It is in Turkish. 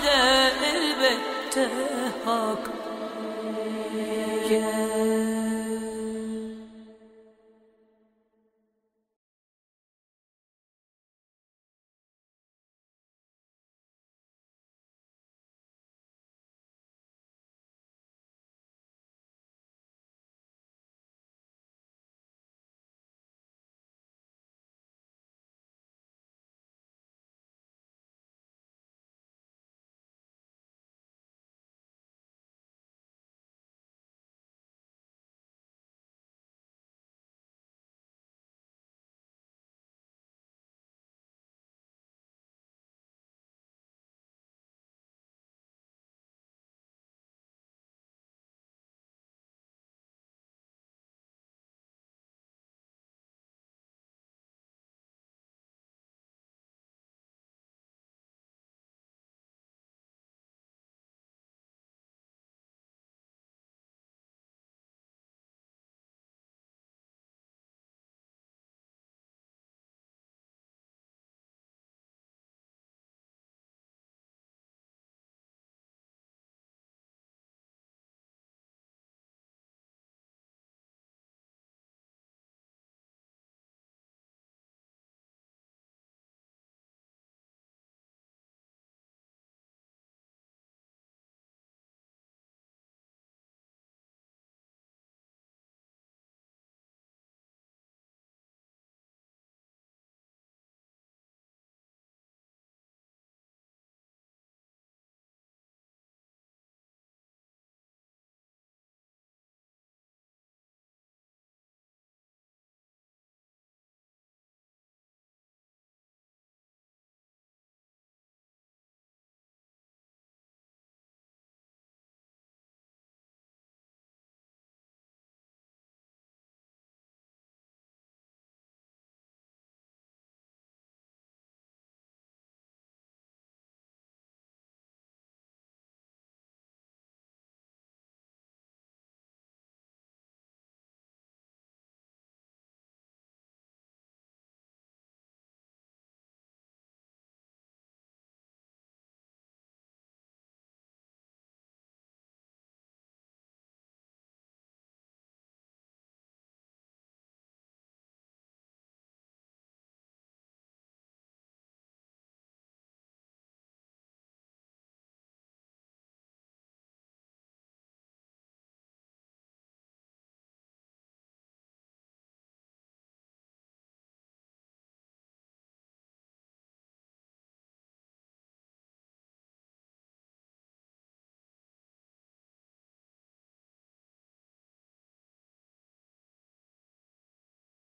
de elbette hak. Yeah.